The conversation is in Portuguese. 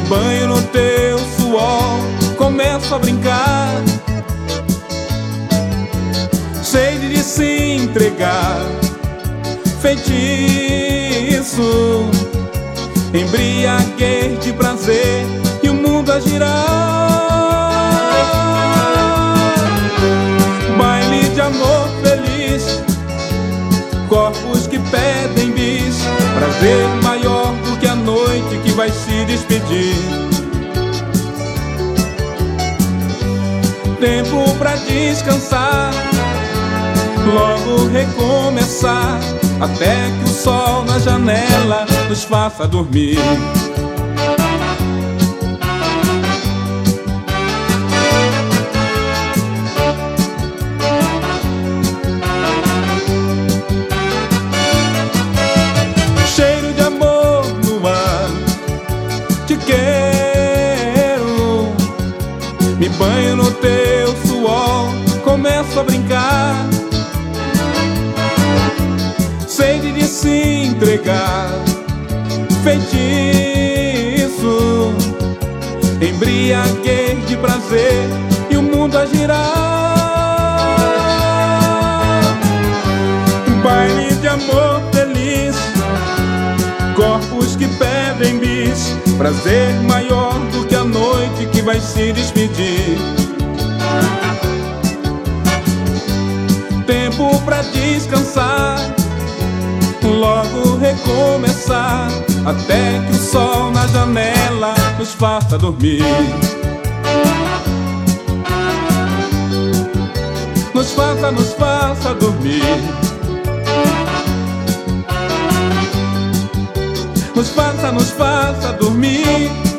banho no teu suor, começo a brincar. Sede de se entregar, feitiço, embriaguez de prazer e o mundo a girar. Baile de amor feliz, corpos que pedem vai se despedir. Tempo pra descansar logo recomeçar, até que o sol na janela nos faça dormir. Banho no teu suor, começo a brincar sede de se entregar, feitiço, embriaguez de prazer e o mundo a girar. Baile de amor feliz, corpos que pedem bis, prazer maior do que vai se despedir. Tempo pra descansar logo recomeçar até que o sol na janela nos faça dormir. Nos faça, nos faça dormir. Nos faça, nos faça dormir.